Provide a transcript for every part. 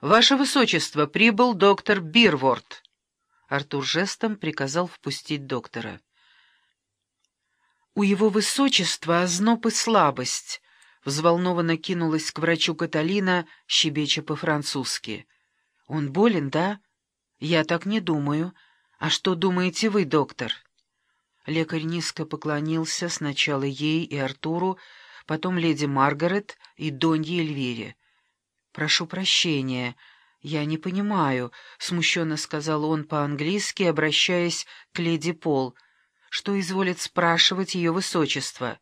«Ваше Высочество, прибыл доктор Бирворд!» Артур жестом приказал впустить доктора. «У его Высочества озноб и слабость», — взволнованно кинулась к врачу Каталина, щебеча по-французски. «Он болен, да? Я так не думаю. А что думаете вы, доктор?» Лекарь низко поклонился сначала ей и Артуру, потом леди Маргарет и Донье Эльвире. «Прошу прощения, я не понимаю», — смущенно сказал он по-английски, обращаясь к леди Пол, что изволит спрашивать ее высочество.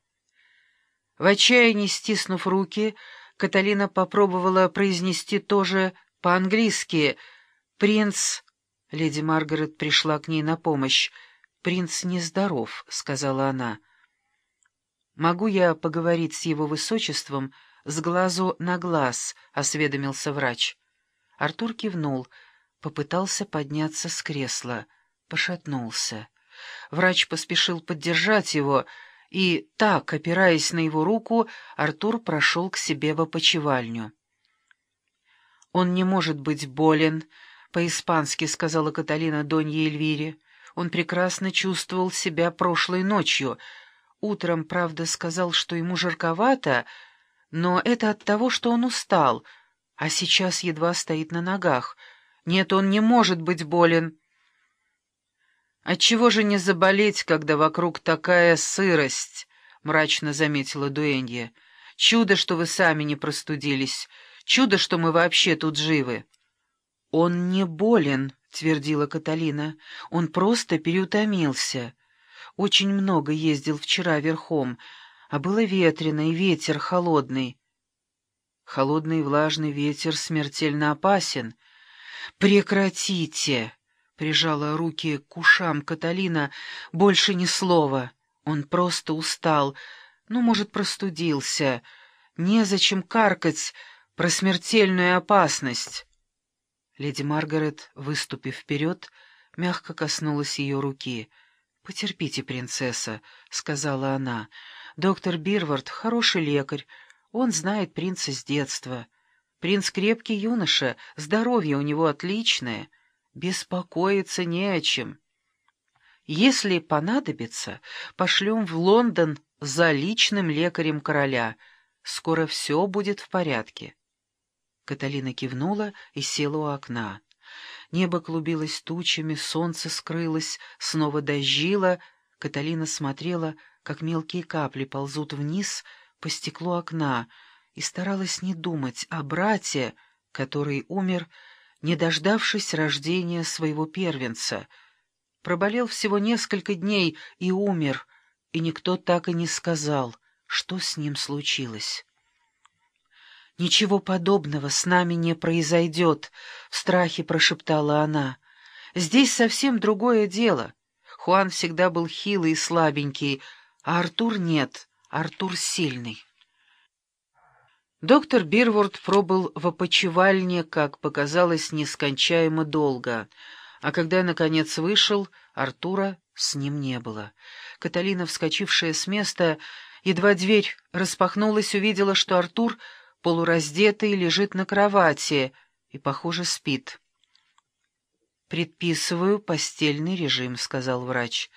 В отчаянии стиснув руки, Каталина попробовала произнести тоже по-английски «Принц...» Леди Маргарет пришла к ней на помощь. «Принц нездоров», — сказала она. «Могу я поговорить с его высочеством с глазу на глаз?» — осведомился врач. Артур кивнул, попытался подняться с кресла, пошатнулся. Врач поспешил поддержать его, и так, опираясь на его руку, Артур прошел к себе в опочивальню. «Он не может быть болен», — по-испански сказала Каталина Донье Эльвире. «Он прекрасно чувствовал себя прошлой ночью». Утром, правда, сказал, что ему жарковато, но это от того, что он устал, а сейчас едва стоит на ногах. Нет, он не может быть болен. «Отчего же не заболеть, когда вокруг такая сырость?» — мрачно заметила Дуэнья. «Чудо, что вы сами не простудились. Чудо, что мы вообще тут живы». «Он не болен», — твердила Каталина. «Он просто переутомился». Очень много ездил вчера верхом, а было ветрено и ветер холодный. Холодный влажный ветер смертельно опасен. «Прекратите!» — прижала руки к ушам Каталина. «Больше ни слова. Он просто устал. Ну, может, простудился. Незачем каркать про смертельную опасность». Леди Маргарет, выступив вперед, мягко коснулась ее руки — «Потерпите, принцесса», — сказала она. «Доктор Бирвард — хороший лекарь. Он знает принца с детства. Принц крепкий юноша, здоровье у него отличное. Беспокоиться не о чем. Если понадобится, пошлем в Лондон за личным лекарем короля. Скоро все будет в порядке». Каталина кивнула и села у окна. Небо клубилось тучами, солнце скрылось, снова дождило. Каталина смотрела, как мелкие капли ползут вниз по стеклу окна, и старалась не думать о брате, который умер, не дождавшись рождения своего первенца. Проболел всего несколько дней и умер, и никто так и не сказал, что с ним случилось. «Ничего подобного с нами не произойдет», — в страхе прошептала она. «Здесь совсем другое дело. Хуан всегда был хилый и слабенький, а Артур нет, Артур сильный». Доктор Бирворд пробыл в опочивальне, как показалось, нескончаемо долго, а когда, наконец, вышел, Артура с ним не было. Каталина, вскочившая с места, едва дверь распахнулась, увидела, что Артур — полураздетый, лежит на кровати и, похоже, спит. «Предписываю постельный режим», — сказал врач.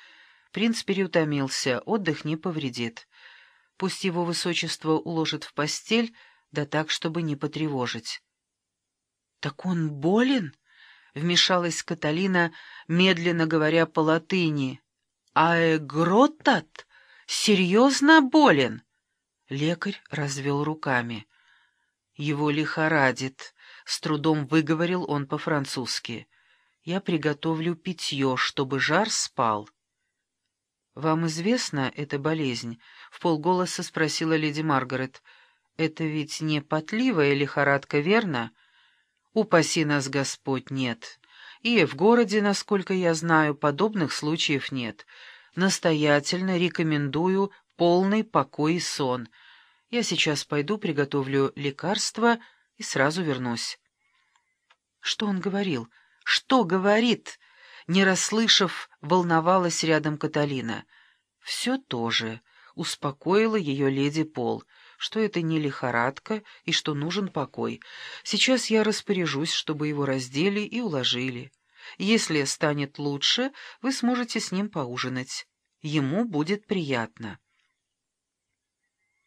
Принц переутомился, отдых не повредит. Пусть его высочество уложит в постель, да так, чтобы не потревожить. «Так он болен?» — вмешалась Каталина, медленно говоря по латыни. «Аэгротат? Серьезно болен?» Лекарь развел руками. Его лихорадит, — с трудом выговорил он по-французски. Я приготовлю питье, чтобы жар спал. «Вам известна эта болезнь?» — в полголоса спросила леди Маргарет. «Это ведь не потливая лихорадка, верно?» «Упаси нас, Господь, нет. И в городе, насколько я знаю, подобных случаев нет. Настоятельно рекомендую полный покой и сон». Я сейчас пойду, приготовлю лекарство и сразу вернусь. Что он говорил? Что говорит? Не расслышав, волновалась рядом Каталина. Все то же. Успокоила ее леди Пол. что это не лихорадка и что нужен покой. Сейчас я распоряжусь, чтобы его раздели и уложили. Если станет лучше, вы сможете с ним поужинать. Ему будет приятно».